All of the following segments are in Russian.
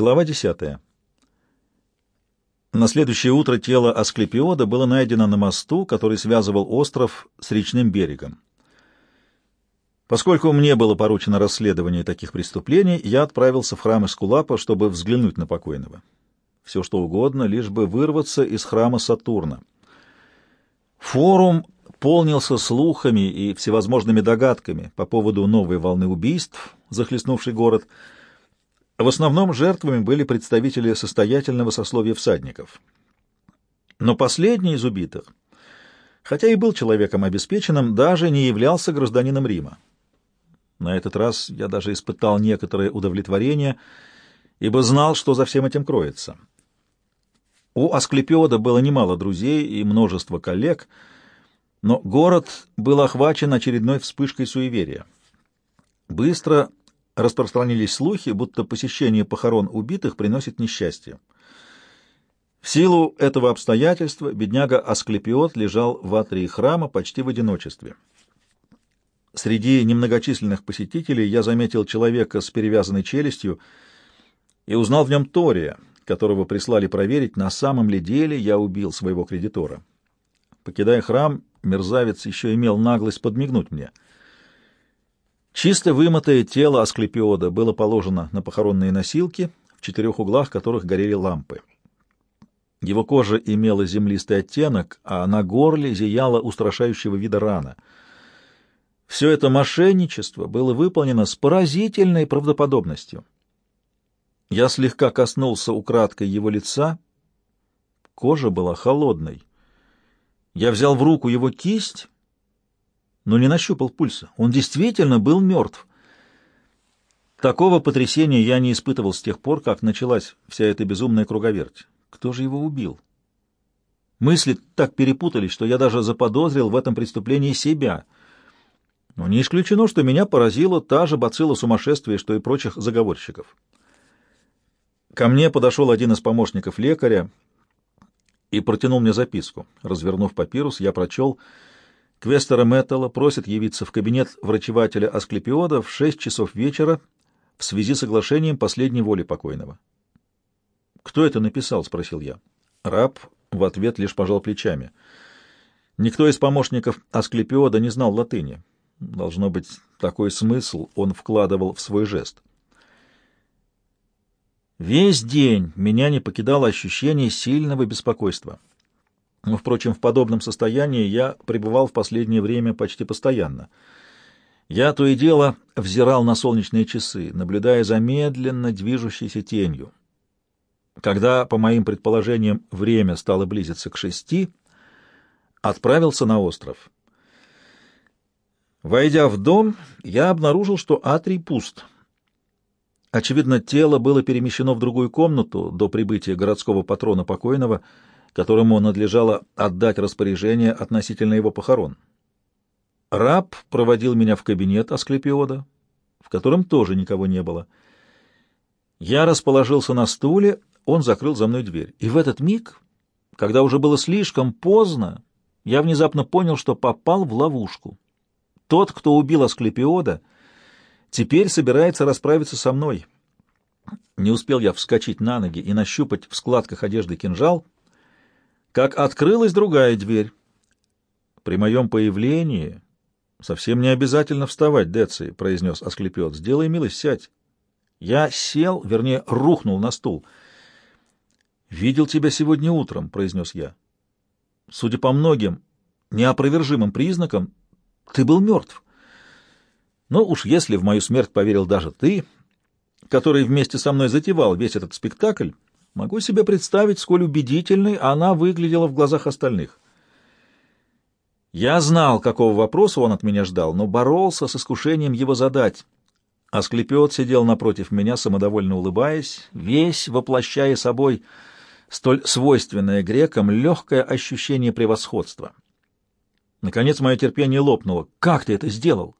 Глава 10. На следующее утро тело Асклепиода было найдено на мосту, который связывал остров с речным берегом. Поскольку мне было поручено расследование таких преступлений, я отправился в храм Эскулапа, чтобы взглянуть на покойного. Все что угодно, лишь бы вырваться из храма Сатурна. Форум полнился слухами и всевозможными догадками по поводу новой волны убийств, захлестнувшей город — в основном жертвами были представители состоятельного сословия всадников. Но последний из убитых, хотя и был человеком обеспеченным, даже не являлся гражданином Рима. На этот раз я даже испытал некоторое удовлетворение, ибо знал, что за всем этим кроется. У Асклепиода было немало друзей и множество коллег, но город был охвачен очередной вспышкой суеверия. Быстро распространились слухи, будто посещение похорон убитых приносит несчастье. В силу этого обстоятельства бедняга Асклепиот лежал в атрии храма почти в одиночестве. Среди немногочисленных посетителей я заметил человека с перевязанной челюстью и узнал в нем Тория, которого прислали проверить, на самом ли деле я убил своего кредитора. Покидая храм, мерзавец еще имел наглость подмигнуть мне — Чисто вымытое тело Асклепиода было положено на похоронные носилки, в четырех углах которых горели лампы. Его кожа имела землистый оттенок, а на горле зияла устрашающего вида рана. Все это мошенничество было выполнено с поразительной правдоподобностью. Я слегка коснулся украдкой его лица. Кожа была холодной. Я взял в руку его кисть но не нащупал пульса. Он действительно был мертв. Такого потрясения я не испытывал с тех пор, как началась вся эта безумная круговерть. Кто же его убил? Мысли так перепутались, что я даже заподозрил в этом преступлении себя. Но не исключено, что меня поразила та же бацилла сумасшествия, что и прочих заговорщиков. Ко мне подошел один из помощников лекаря и протянул мне записку. Развернув папирус, я прочел Квестера Мэттелла просит явиться в кабинет врачевателя Асклепиода в шесть часов вечера в связи с соглашением последней воли покойного. «Кто это написал?» — спросил я. Раб в ответ лишь пожал плечами. Никто из помощников Асклепиода не знал латыни. Должно быть, такой смысл он вкладывал в свой жест. Весь день меня не покидало ощущение сильного беспокойства. Впрочем, в подобном состоянии я пребывал в последнее время почти постоянно. Я то и дело взирал на солнечные часы, наблюдая за медленно движущейся тенью. Когда, по моим предположениям, время стало близиться к шести, отправился на остров. Войдя в дом, я обнаружил, что атрий пуст. Очевидно, тело было перемещено в другую комнату до прибытия городского патрона покойного — которому надлежало отдать распоряжение относительно его похорон. Раб проводил меня в кабинет Асклепиода, в котором тоже никого не было. Я расположился на стуле, он закрыл за мной дверь. И в этот миг, когда уже было слишком поздно, я внезапно понял, что попал в ловушку. Тот, кто убил Асклепиода, теперь собирается расправиться со мной. Не успел я вскочить на ноги и нащупать в складках одежды кинжал — как открылась другая дверь. При моем появлении совсем не обязательно вставать, Деци, — произнес Асклепиот. — Сделай милость, сядь. Я сел, вернее, рухнул на стул. — Видел тебя сегодня утром, — произнес я. Судя по многим неопровержимым признакам, ты был мертв. Но уж если в мою смерть поверил даже ты, который вместе со мной затевал весь этот спектакль, Могу себе представить, сколь убедительной она выглядела в глазах остальных. Я знал, какого вопроса он от меня ждал, но боролся с искушением его задать. Асклепиот сидел напротив меня, самодовольно улыбаясь, весь воплощая собой столь свойственное грекам легкое ощущение превосходства. Наконец мое терпение лопнуло. «Как ты это сделал?»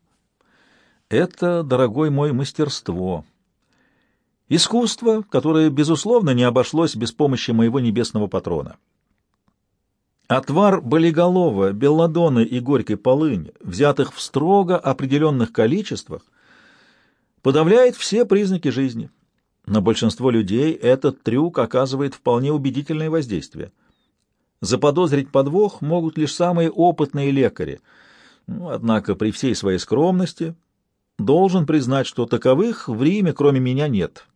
«Это, дорогой мой, мастерство», Искусство, которое, безусловно, не обошлось без помощи моего небесного патрона. Отвар болиголова, белладоны и горькой полыни, взятых в строго определенных количествах, подавляет все признаки жизни. На большинство людей этот трюк оказывает вполне убедительное воздействие. Заподозрить подвох могут лишь самые опытные лекари. Ну, однако при всей своей скромности должен признать, что таковых в Риме кроме меня нет.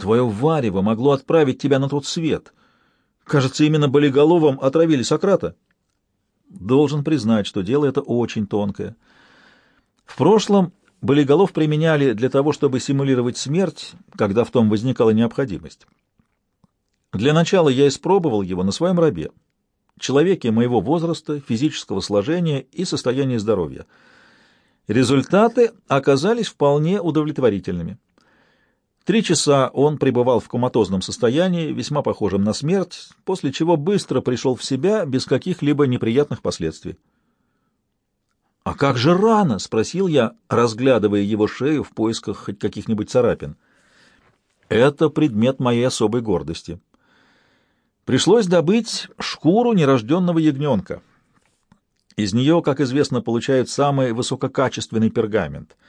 Твое варево могло отправить тебя на тот свет. Кажется, именно болиголовом отравили Сократа. Должен признать, что дело это очень тонкое. В прошлом болиголов применяли для того, чтобы симулировать смерть, когда в том возникала необходимость. Для начала я испробовал его на своем рабе, человеке моего возраста, физического сложения и состояния здоровья. Результаты оказались вполне удовлетворительными. Три часа он пребывал в коматозном состоянии, весьма похожем на смерть, после чего быстро пришел в себя без каких-либо неприятных последствий. «А как же рана?» — спросил я, разглядывая его шею в поисках хоть каких-нибудь царапин. «Это предмет моей особой гордости. Пришлось добыть шкуру нерожденного ягненка. Из нее, как известно, получают самый высококачественный пергамент —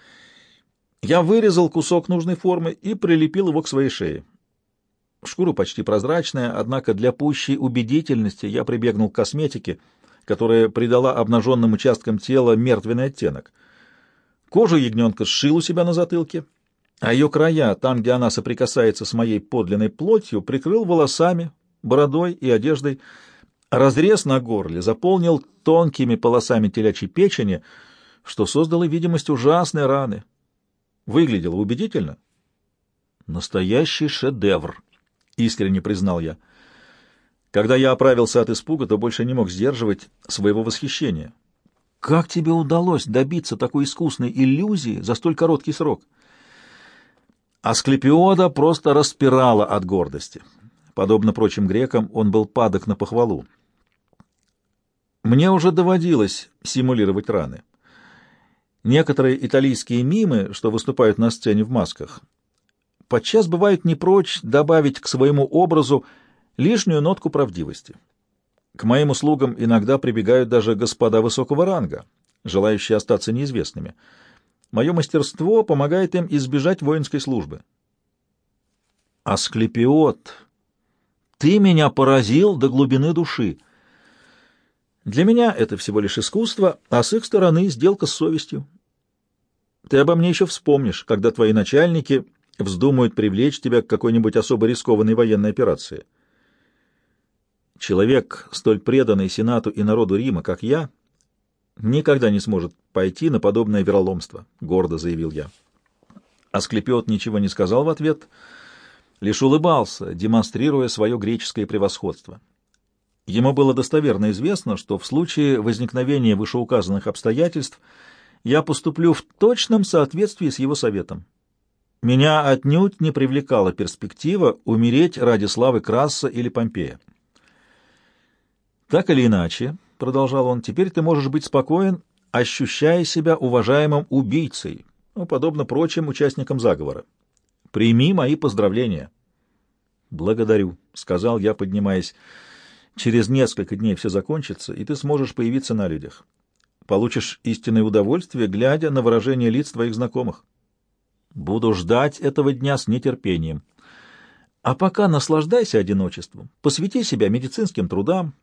я вырезал кусок нужной формы и прилепил его к своей шее. Шкура почти прозрачная, однако для пущей убедительности я прибегнул к косметике, которая придала обнаженным участкам тела мертвенный оттенок. Кожу ягненка сшил у себя на затылке, а ее края, там, где она соприкасается с моей подлинной плотью, прикрыл волосами, бородой и одеждой. Разрез на горле заполнил тонкими полосами телячьей печени, что создало видимость ужасной раны, Выглядело убедительно. Настоящий шедевр, искренне признал я. Когда я оправился от испуга, то больше не мог сдерживать своего восхищения. Как тебе удалось добиться такой искусной иллюзии за столь короткий срок? Асклепиода просто распирала от гордости. Подобно прочим грекам, он был падок на похвалу. Мне уже доводилось симулировать раны. Некоторые итальянские мимы, что выступают на сцене в масках, подчас бывают не прочь добавить к своему образу лишнюю нотку правдивости. К моим услугам иногда прибегают даже господа высокого ранга, желающие остаться неизвестными. Мое мастерство помогает им избежать воинской службы. Асклепиот, ты меня поразил до глубины души. Для меня это всего лишь искусство, а с их стороны сделка с совестью. Ты обо мне еще вспомнишь, когда твои начальники вздумают привлечь тебя к какой-нибудь особо рискованной военной операции. Человек, столь преданный Сенату и народу Рима, как я, никогда не сможет пойти на подобное вероломство, — гордо заявил я. Асклепиот ничего не сказал в ответ, лишь улыбался, демонстрируя свое греческое превосходство. Ему было достоверно известно, что в случае возникновения вышеуказанных обстоятельств я поступлю в точном соответствии с его советом. Меня отнюдь не привлекала перспектива умереть ради славы Краса или Помпея. «Так или иначе», — продолжал он, — «теперь ты можешь быть спокоен, ощущая себя уважаемым убийцей, ну, подобно прочим участникам заговора. Прими мои поздравления». «Благодарю», — сказал я, поднимаясь. Через несколько дней все закончится, и ты сможешь появиться на людях. Получишь истинное удовольствие, глядя на выражение лиц твоих знакомых. Буду ждать этого дня с нетерпением. А пока наслаждайся одиночеством, посвяти себя медицинским трудам.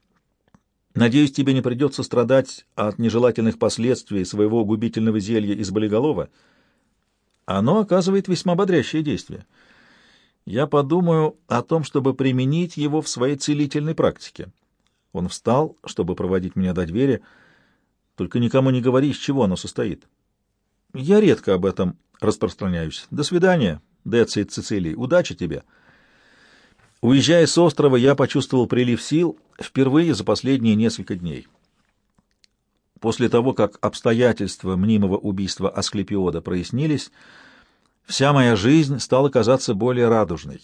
Надеюсь, тебе не придется страдать от нежелательных последствий своего губительного зелья из болиголова. Оно оказывает весьма бодрящее действие я подумаю о том, чтобы применить его в своей целительной практике. Он встал, чтобы проводить меня до двери. Только никому не говори, из чего оно состоит. Я редко об этом распространяюсь. До свидания, Деци Цицилий. Удачи тебе. Уезжая с острова, я почувствовал прилив сил впервые за последние несколько дней. После того, как обстоятельства мнимого убийства Асклепиода прояснились, Вся моя жизнь стала казаться более радужной.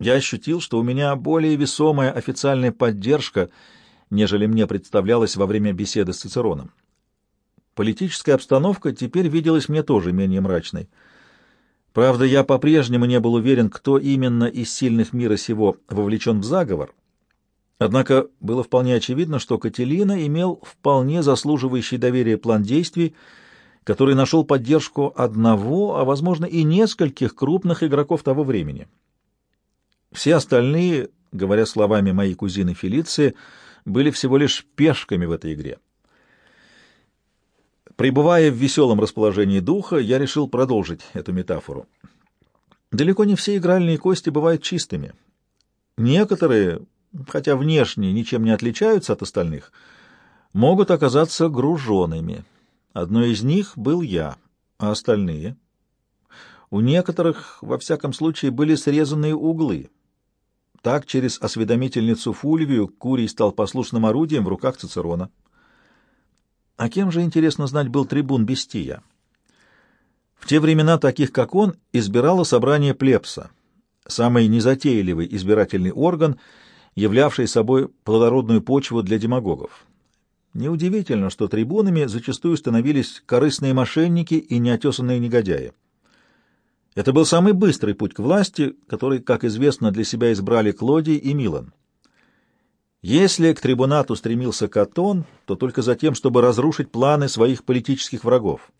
Я ощутил, что у меня более весомая официальная поддержка, нежели мне представлялось во время беседы с Цицероном. Политическая обстановка теперь виделась мне тоже менее мрачной. Правда, я по-прежнему не был уверен, кто именно из сильных мира сего вовлечен в заговор. Однако было вполне очевидно, что Кателина имел вполне заслуживающий доверия план действий, который нашел поддержку одного, а, возможно, и нескольких крупных игроков того времени. Все остальные, говоря словами моей кузины Фелиции, были всего лишь пешками в этой игре. Пребывая в веселом расположении духа, я решил продолжить эту метафору. Далеко не все игральные кости бывают чистыми. Некоторые, хотя внешне ничем не отличаются от остальных, могут оказаться груженными — Одной из них был я, а остальные? У некоторых, во всяком случае, были срезанные углы. Так через осведомительницу Фульвию Курий стал послушным орудием в руках Цицерона. А кем же, интересно знать, был трибун Бестия? В те времена таких, как он, избирало собрание плебса, самый незатейливый избирательный орган, являвший собой плодородную почву для демагогов. Неудивительно, что трибунами зачастую становились корыстные мошенники и неотесанные негодяи. Это был самый быстрый путь к власти, который, как известно, для себя избрали Клодий и Милан. Если к трибунату стремился Катон, то только за тем, чтобы разрушить планы своих политических врагов.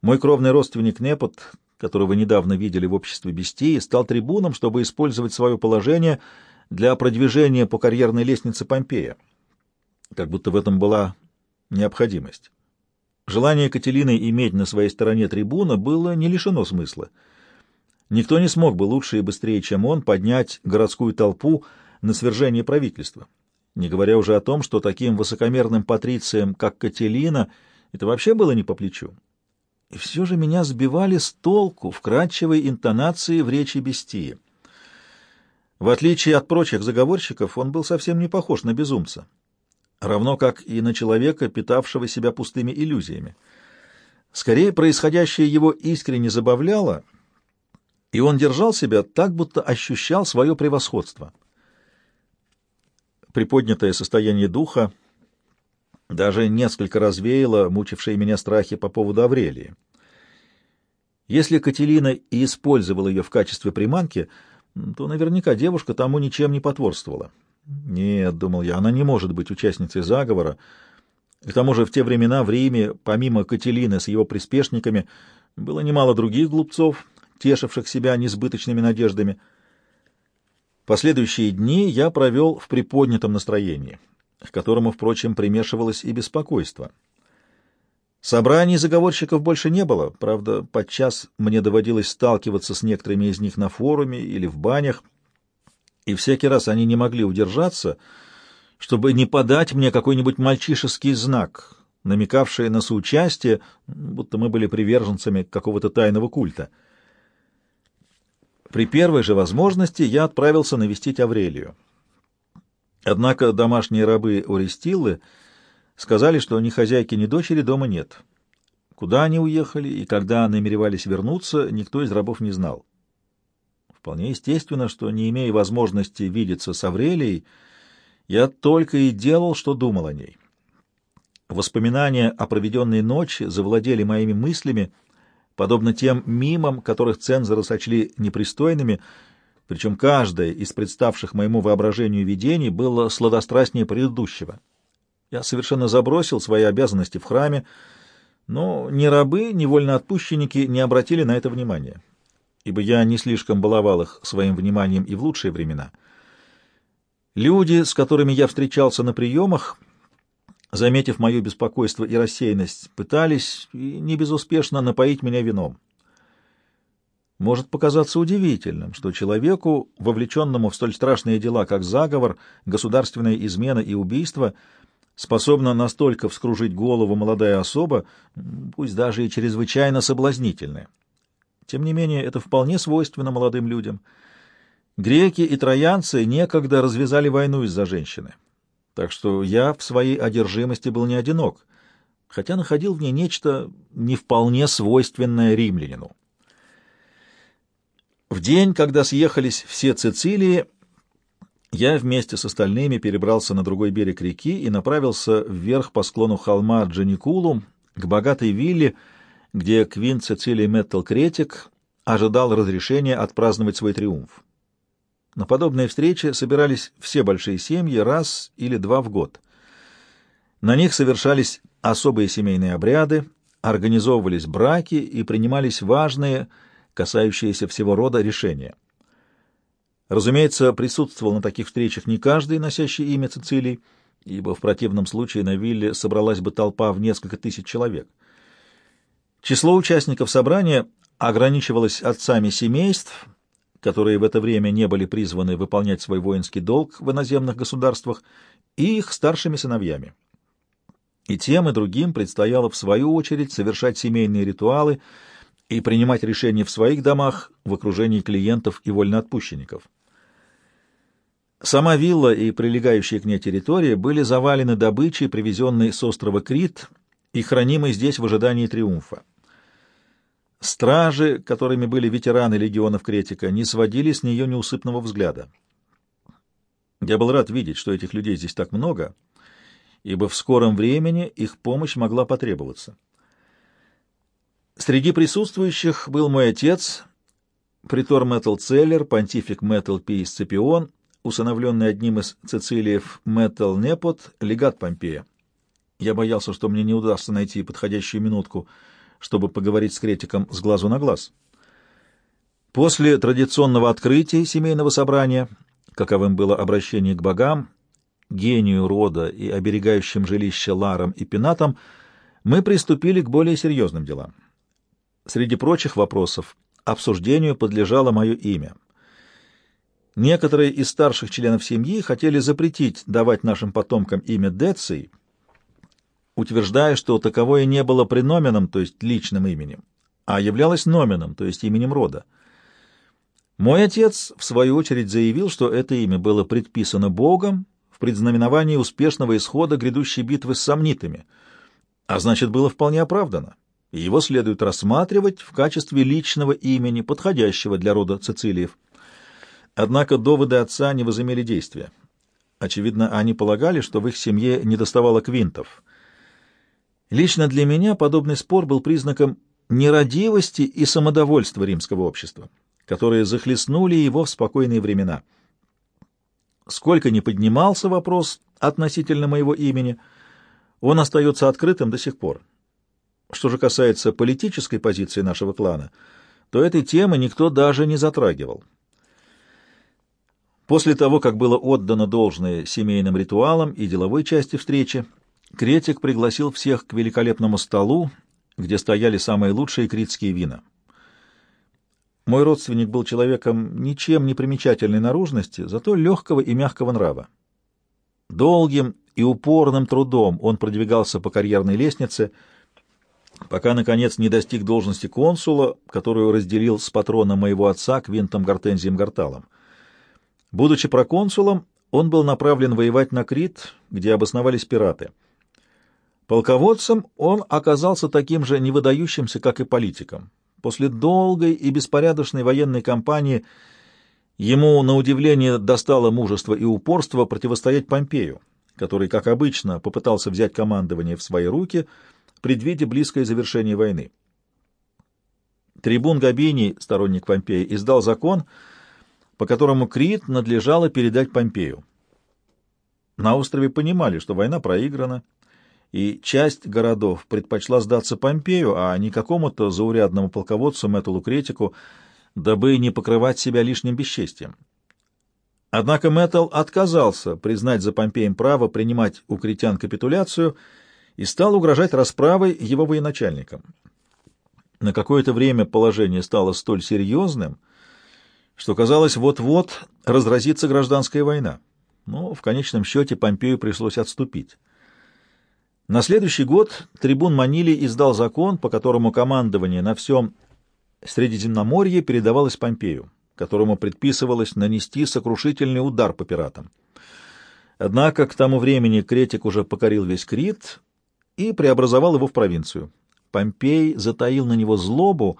Мой кровный родственник Непот, которого недавно видели в обществе Бестии, стал трибуном, чтобы использовать свое положение для продвижения по карьерной лестнице Помпея как будто в этом была необходимость. Желание Кателины иметь на своей стороне трибуна было не лишено смысла. Никто не смог бы лучше и быстрее, чем он, поднять городскую толпу на свержение правительства, не говоря уже о том, что таким высокомерным патрициям, как Кателина, это вообще было не по плечу. И все же меня сбивали с толку вкрадчивой интонации в речи Бестии. В отличие от прочих заговорщиков, он был совсем не похож на безумца равно как и на человека, питавшего себя пустыми иллюзиями. Скорее, происходящее его искренне забавляло, и он держал себя так, будто ощущал свое превосходство. Приподнятое состояние духа даже несколько развеяло мучившие меня страхи по поводу Аврелии. Если Кателина и использовала ее в качестве приманки, то наверняка девушка тому ничем не потворствовала. Нет, думал я, она не может быть участницей заговора. К тому же в те времена в Риме, помимо Кателины с его приспешниками, было немало других глупцов, тешивших себя несбыточными надеждами. Последующие дни я провел в приподнятом настроении, к которому, впрочем, примешивалось и беспокойство. Собраний заговорщиков больше не было, правда, подчас мне доводилось сталкиваться с некоторыми из них на форуме или в банях, и всякий раз они не могли удержаться, чтобы не подать мне какой-нибудь мальчишеский знак, намекавший на соучастие, будто мы были приверженцами какого-то тайного культа. При первой же возможности я отправился навестить Аврелию. Однако домашние рабы Орестиллы сказали, что ни хозяйки, ни дочери дома нет. Куда они уехали и когда намеревались вернуться, никто из рабов не знал. Вполне естественно, что, не имея возможности видеться с Аврелией, я только и делал, что думал о ней. Воспоминания о проведенной ночи завладели моими мыслями, подобно тем мимам, которых цензоры сочли непристойными, причем каждое из представших моему воображению видений было сладострастнее предыдущего. Я совершенно забросил свои обязанности в храме, но ни рабы, ни вольноотпущенники не обратили на это внимания ибо я не слишком баловал их своим вниманием и в лучшие времена. Люди, с которыми я встречался на приемах, заметив мое беспокойство и рассеянность, пытались, и не безуспешно, напоить меня вином. Может показаться удивительным, что человеку, вовлеченному в столь страшные дела, как заговор, государственная измена и убийство, способна настолько вскружить голову молодая особа, пусть даже и чрезвычайно соблазнительная. Тем не менее, это вполне свойственно молодым людям. Греки и троянцы некогда развязали войну из-за женщины. Так что я в своей одержимости был не одинок, хотя находил в ней нечто не вполне свойственное римлянину. В день, когда съехались все Цицилии, я вместе с остальными перебрался на другой берег реки и направился вверх по склону холма Джаникулум к богатой вилле, где Квин Цицилий Меттел Кретик ожидал разрешения отпраздновать свой триумф. На подобные встречи собирались все большие семьи раз или два в год. На них совершались особые семейные обряды, организовывались браки и принимались важные, касающиеся всего рода решения. Разумеется, присутствовал на таких встречах не каждый, носящий имя Цицилий, ибо в противном случае на вилле собралась бы толпа в несколько тысяч человек. Число участников собрания ограничивалось отцами семейств, которые в это время не были призваны выполнять свой воинский долг в иноземных государствах, и их старшими сыновьями. И тем и другим предстояло в свою очередь совершать семейные ритуалы и принимать решения в своих домах в окружении клиентов и вольноотпущенников. Сама вилла и прилегающие к ней территории были завалены добычей, привезенной с острова Крит и хранимой здесь в ожидании триумфа. Стражи, которыми были ветераны легионов Кретика, не сводили с нее неусыпного взгляда. Я был рад видеть, что этих людей здесь так много, ибо в скором времени их помощь могла потребоваться. Среди присутствующих был мой отец, притор Мэттл Целлер, понтифик Мэттл Пий Сципион, усыновленный одним из цицилиев Мэттл Непот, легат Помпея. Я боялся, что мне не удастся найти подходящую минутку — чтобы поговорить с Кретиком с глазу на глаз. После традиционного открытия семейного собрания, каковым было обращение к богам, гению рода и оберегающим жилище Ларам и Пенатам, мы приступили к более серьезным делам. Среди прочих вопросов обсуждению подлежало мое имя. Некоторые из старших членов семьи хотели запретить давать нашим потомкам имя Деций, утверждая, что таковое не было преноменом, то есть личным именем, а являлось номеном, то есть именем рода. Мой отец, в свою очередь, заявил, что это имя было предписано Богом в предзнаменовании успешного исхода грядущей битвы с сомнитами, а значит, было вполне оправдано, и его следует рассматривать в качестве личного имени, подходящего для рода Цицилиев. Однако доводы отца не возымели действия. Очевидно, они полагали, что в их семье недоставало квинтов — Лично для меня подобный спор был признаком нерадивости и самодовольства римского общества, которые захлестнули его в спокойные времена. Сколько ни поднимался вопрос относительно моего имени, он остается открытым до сих пор. Что же касается политической позиции нашего клана, то этой темы никто даже не затрагивал. После того, как было отдано должное семейным ритуалам и деловой части встречи, Кретик пригласил всех к великолепному столу, где стояли самые лучшие критские вина. Мой родственник был человеком ничем не примечательной наружности, зато легкого и мягкого нрава. Долгим и упорным трудом он продвигался по карьерной лестнице, пока, наконец, не достиг должности консула, которую разделил с патроном моего отца Квинтом Гортензием Горталом. Будучи проконсулом, он был направлен воевать на Крит, где обосновались пираты — Полководцем он оказался таким же невыдающимся, как и политиком. После долгой и беспорядочной военной кампании ему, на удивление, достало мужество и упорство противостоять Помпею, который, как обычно, попытался взять командование в свои руки, предвидя близкое завершение войны. Трибун Габиний, сторонник Помпея, издал закон, по которому Крит надлежало передать Помпею. На острове понимали, что война проиграна, и часть городов предпочла сдаться Помпею, а не какому-то заурядному полководцу Мэтту Лукретику, дабы не покрывать себя лишним бесчестием. Однако Мэттл отказался признать за Помпеем право принимать у критян капитуляцию и стал угрожать расправой его военачальникам. На какое-то время положение стало столь серьезным, что казалось, вот-вот разразится гражданская война. Но в конечном счете Помпею пришлось отступить. На следующий год трибун Манили издал закон, по которому командование на всем Средиземноморье передавалось Помпею, которому предписывалось нанести сокрушительный удар по пиратам. Однако к тому времени Кретик уже покорил весь Крит и преобразовал его в провинцию. Помпей затаил на него злобу,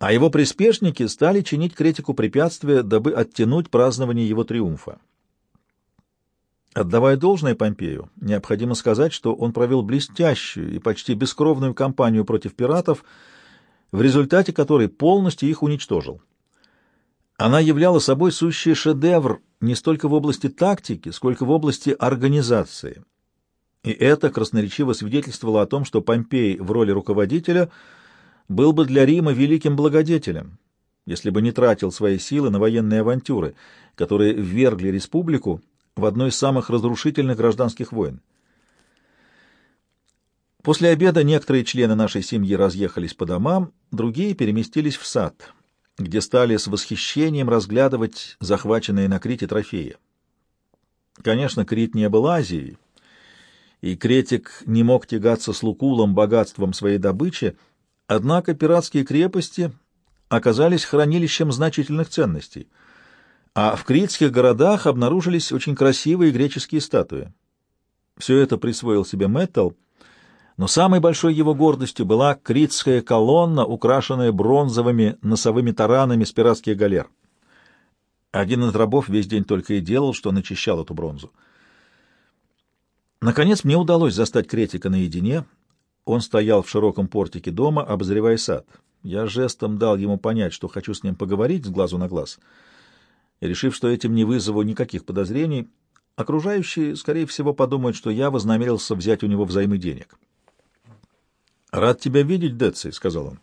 а его приспешники стали чинить Кретику препятствия, дабы оттянуть празднование его триумфа. Отдавая должное Помпею, необходимо сказать, что он провел блестящую и почти бескровную кампанию против пиратов, в результате которой полностью их уничтожил. Она являла собой сущий шедевр не столько в области тактики, сколько в области организации. И это красноречиво свидетельствовало о том, что Помпей в роли руководителя был бы для Рима великим благодетелем, если бы не тратил свои силы на военные авантюры, которые ввергли республику в одно из самых разрушительных гражданских войн. После обеда некоторые члены нашей семьи разъехались по домам, другие переместились в сад, где стали с восхищением разглядывать захваченные на Крите трофеи. Конечно, Крит не был Азией, и Кретик не мог тягаться с Лукулом богатством своей добычи, однако пиратские крепости оказались хранилищем значительных ценностей, а в критских городах обнаружились очень красивые греческие статуи. Все это присвоил себе Мэттл, но самой большой его гордостью была критская колонна, украшенная бронзовыми носовыми таранами с пиратских галер. Один из рабов весь день только и делал, что начищал эту бронзу. Наконец мне удалось застать Кретика наедине. Он стоял в широком портике дома, обозревая сад. Я жестом дал ему понять, что хочу с ним поговорить с глазу на глаз. Решив, что этим не вызову никаких подозрений, окружающие, скорее всего, подумают, что я вознамерился взять у него взаймы денег. «Рад тебя видеть, Деци», — сказал он.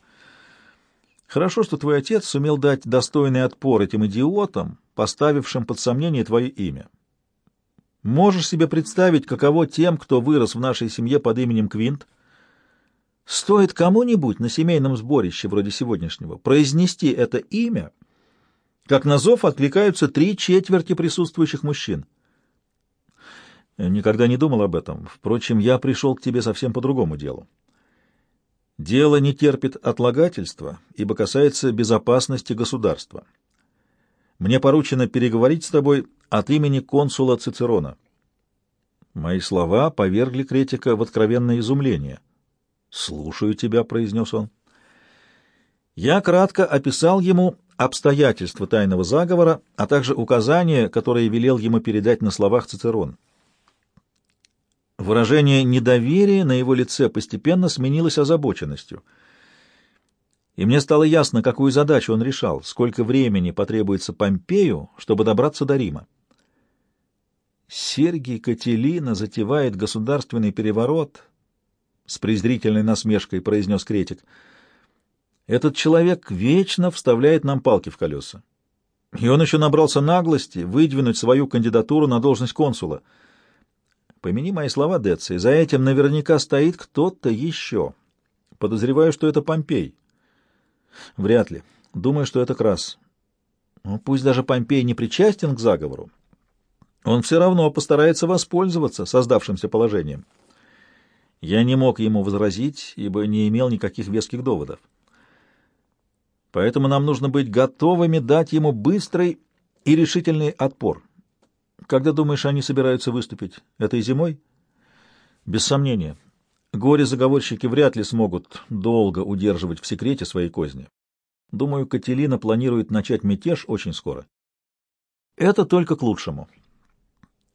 «Хорошо, что твой отец сумел дать достойный отпор этим идиотам, поставившим под сомнение твое имя. Можешь себе представить, каково тем, кто вырос в нашей семье под именем Квинт? Стоит кому-нибудь на семейном сборище вроде сегодняшнего произнести это имя, как на зов откликаются три четверти присутствующих мужчин. Никогда не думал об этом. Впрочем, я пришел к тебе совсем по другому делу. Дело не терпит отлагательства, ибо касается безопасности государства. Мне поручено переговорить с тобой от имени консула Цицерона. Мои слова повергли критика в откровенное изумление. «Слушаю тебя», — произнес он. Я кратко описал ему обстоятельства тайного заговора, а также указания, которые велел ему передать на словах Цицерон. Выражение недоверия на его лице постепенно сменилось озабоченностью — и мне стало ясно, какую задачу он решал, сколько времени потребуется Помпею, чтобы добраться до Рима. Сергий Кателина затевает государственный переворот, с презрительной насмешкой произнес критик. Этот человек вечно вставляет нам палки в колеса. И он еще набрался наглости выдвинуть свою кандидатуру на должность консула. Помяни мои слова, Деци, за этим наверняка стоит кто-то еще. Подозреваю, что это Помпей. Вряд ли. Думаю, что это Крас. Но пусть даже Помпей не причастен к заговору, он все равно постарается воспользоваться создавшимся положением. Я не мог ему возразить, ибо не имел никаких веских доводов. Поэтому нам нужно быть готовыми дать ему быстрый и решительный отпор. Когда думаешь, они собираются выступить? Этой зимой? Без сомнения. Горе-заговорщики вряд ли смогут долго удерживать в секрете свои козни. Думаю, Кателина планирует начать мятеж очень скоро. Это только к лучшему.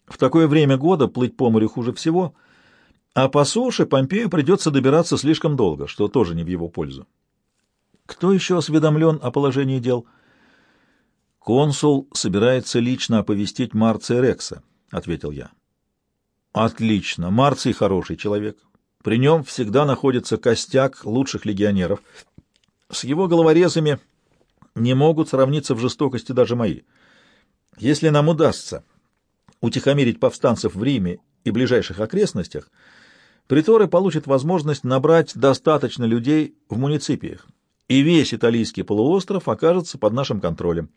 В такое время года плыть по морю хуже всего, а по суше Помпею придется добираться слишком долго, что тоже не в его пользу. Кто еще осведомлен о положении дел? Консул собирается лично оповестить Марция Рекса, — ответил я. Отлично. Марций хороший человек. При нем всегда находится костяк лучших легионеров. С его головорезами не могут сравниться в жестокости даже мои. Если нам удастся утихомирить повстанцев в Риме и ближайших окрестностях, приторы получат возможность набрать достаточно людей в муниципиях, и весь италийский полуостров окажется под нашим контролем.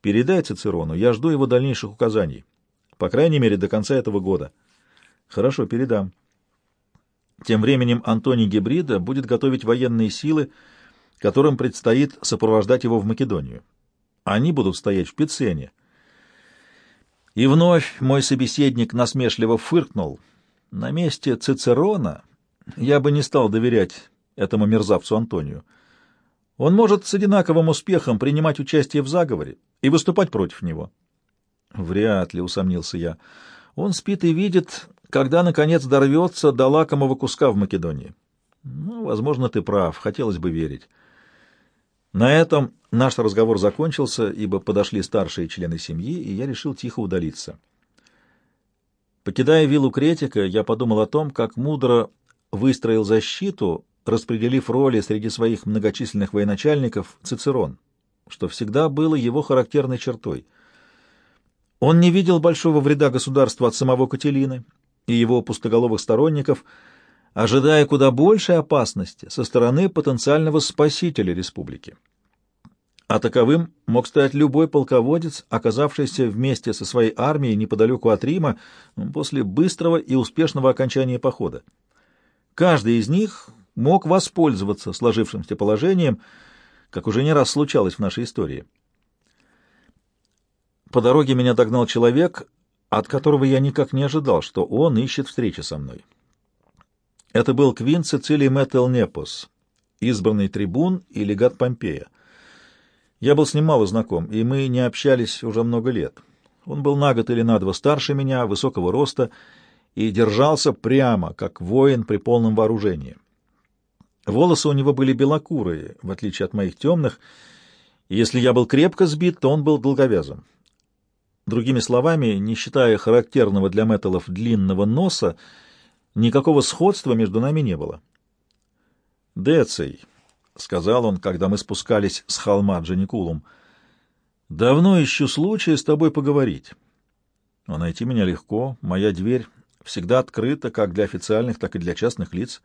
Передай Цицерону, я жду его дальнейших указаний, по крайней мере, до конца этого года. Хорошо, передам. Тем временем Антоний Гибрида будет готовить военные силы, которым предстоит сопровождать его в Македонию. Они будут стоять в Пицене. И вновь мой собеседник насмешливо фыркнул. На месте Цицерона я бы не стал доверять этому мерзавцу Антонию. Он может с одинаковым успехом принимать участие в заговоре и выступать против него. Вряд ли, усомнился я. Он спит и видит, когда, наконец, дорвется до лакомого куска в Македонии. Ну, возможно, ты прав, хотелось бы верить. На этом наш разговор закончился, ибо подошли старшие члены семьи, и я решил тихо удалиться. Покидая виллу Кретика, я подумал о том, как мудро выстроил защиту, распределив роли среди своих многочисленных военачальников Цицерон, что всегда было его характерной чертой. Он не видел большого вреда государству от самого Кателины и его пустоголовых сторонников, ожидая куда большей опасности со стороны потенциального спасителя республики а таковым мог стать любой полководец, оказавшийся вместе со своей армией неподалеку от Рима после быстрого и успешного окончания похода. Каждый из них мог воспользоваться сложившимся положением, как уже не раз случалось в нашей истории. По дороге меня догнал человек, от которого я никак не ожидал, что он ищет встречи со мной. Это был Квин Цицилий Метел Непос, избранный трибун и легат Помпея. Я был с ним мало знаком, и мы не общались уже много лет. Он был на год или на два старше меня, высокого роста, и держался прямо, как воин при полном вооружении. Волосы у него были белокурые, в отличие от моих темных, и если я был крепко сбит, то он был долговязым. Другими словами, не считая характерного для металлов длинного носа, никакого сходства между нами не было. Деций, — сказал он, когда мы спускались с холма Джаникулум. — Давно ищу случая с тобой поговорить. Но найти меня легко, моя дверь всегда открыта как для официальных, так и для частных лиц.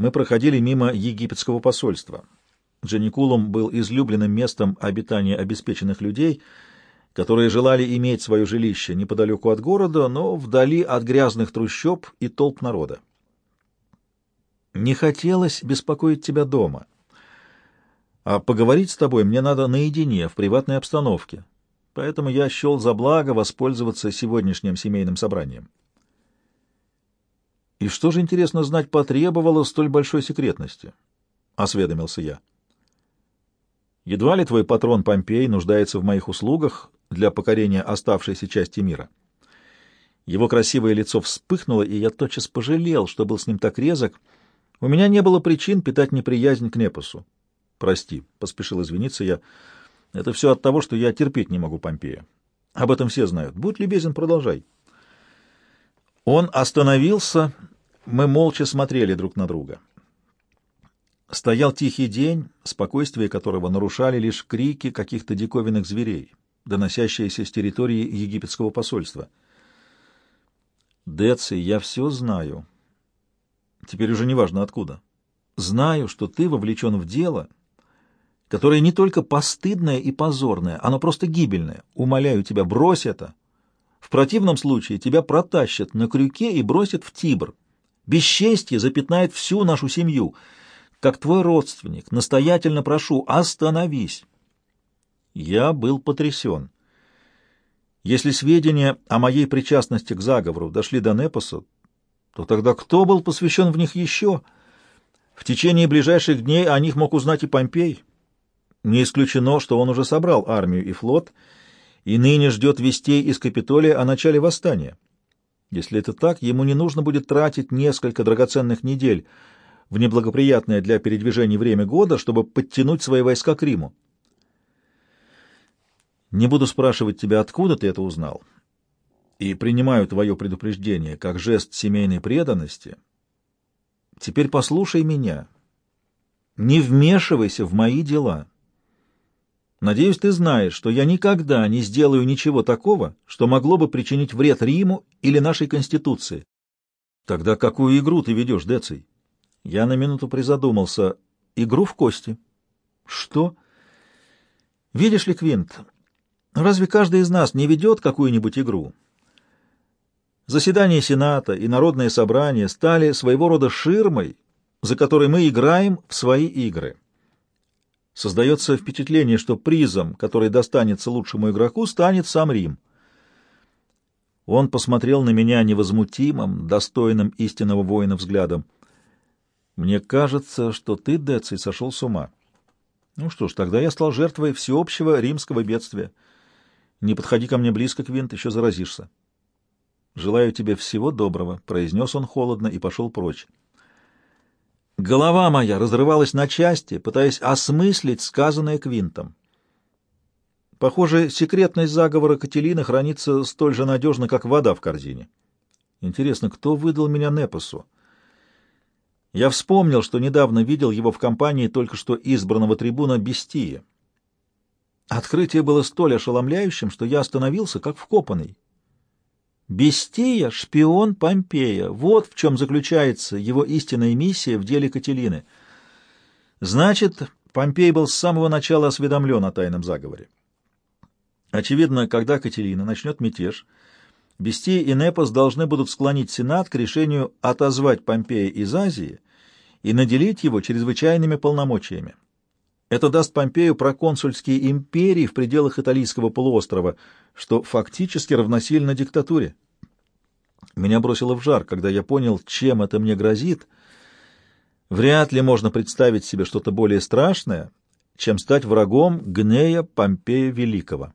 Мы проходили мимо египетского посольства. Джаникулум был излюбленным местом обитания обеспеченных людей, которые желали иметь свое жилище неподалеку от города, но вдали от грязных трущоб и толп народа. Не хотелось беспокоить тебя дома. А поговорить с тобой мне надо наедине, в приватной обстановке. Поэтому я счел за благо воспользоваться сегодняшним семейным собранием. И что же, интересно знать, потребовало столь большой секретности? — осведомился я. Едва ли твой патрон Помпей нуждается в моих услугах для покорения оставшейся части мира? Его красивое лицо вспыхнуло, и я тотчас пожалел, что был с ним так резок, — у меня не было причин питать неприязнь к Непосу. Прости, — поспешил извиниться я. Это все от того, что я терпеть не могу Помпея. Об этом все знают. Будь любезен, продолжай. Он остановился, мы молча смотрели друг на друга. Стоял тихий день, спокойствие которого нарушали лишь крики каких-то диковинных зверей, доносящиеся с территории египетского посольства. «Деций, я все знаю», теперь уже неважно откуда. Знаю, что ты вовлечен в дело, которое не только постыдное и позорное, оно просто гибельное. Умоляю тебя, брось это. В противном случае тебя протащат на крюке и бросят в Тибр. Бесчестье запятнает всю нашу семью. Как твой родственник, настоятельно прошу, остановись. Я был потрясен. Если сведения о моей причастности к заговору дошли до Непоса, то тогда кто был посвящен в них еще? В течение ближайших дней о них мог узнать и Помпей. Не исключено, что он уже собрал армию и флот, и ныне ждет вестей из Капитолия о начале восстания. Если это так, ему не нужно будет тратить несколько драгоценных недель в неблагоприятное для передвижения время года, чтобы подтянуть свои войска к Риму. Не буду спрашивать тебя, откуда ты это узнал и принимаю твое предупреждение как жест семейной преданности, теперь послушай меня. Не вмешивайся в мои дела. Надеюсь, ты знаешь, что я никогда не сделаю ничего такого, что могло бы причинить вред Риму или нашей Конституции. Тогда какую игру ты ведешь, Деций? Я на минуту призадумался. Игру в кости. Что? Видишь ли, Квинт, разве каждый из нас не ведет какую-нибудь игру? Заседания Сената и Народное собрание стали своего рода ширмой, за которой мы играем в свои игры. Создается впечатление, что призом, который достанется лучшему игроку, станет сам Рим. Он посмотрел на меня невозмутимым, достойным истинного воина взглядом. «Мне кажется, что ты, Деций, сошел с ума. Ну что ж, тогда я стал жертвой всеобщего римского бедствия. Не подходи ко мне близко, Квинт, еще заразишься». «Желаю тебе всего доброго», — произнес он холодно и пошел прочь. Голова моя разрывалась на части, пытаясь осмыслить сказанное Квинтом. Похоже, секретность заговора Кателины хранится столь же надежно, как вода в корзине. Интересно, кто выдал меня Непосу? Я вспомнил, что недавно видел его в компании только что избранного трибуна Бестия. Открытие было столь ошеломляющим, что я остановился, как вкопанный. Бестия — шпион Помпея. Вот в чем заключается его истинная миссия в деле Кателины. Значит, Помпей был с самого начала осведомлен о тайном заговоре. Очевидно, когда Кателина начнет мятеж, Бестия и Непос должны будут склонить Сенат к решению отозвать Помпея из Азии и наделить его чрезвычайными полномочиями. Это даст Помпею проконсульские империи в пределах Италийского полуострова, что фактически равносильно диктатуре. Меня бросило в жар, когда я понял, чем это мне грозит. Вряд ли можно представить себе что-то более страшное, чем стать врагом Гнея Помпея Великого.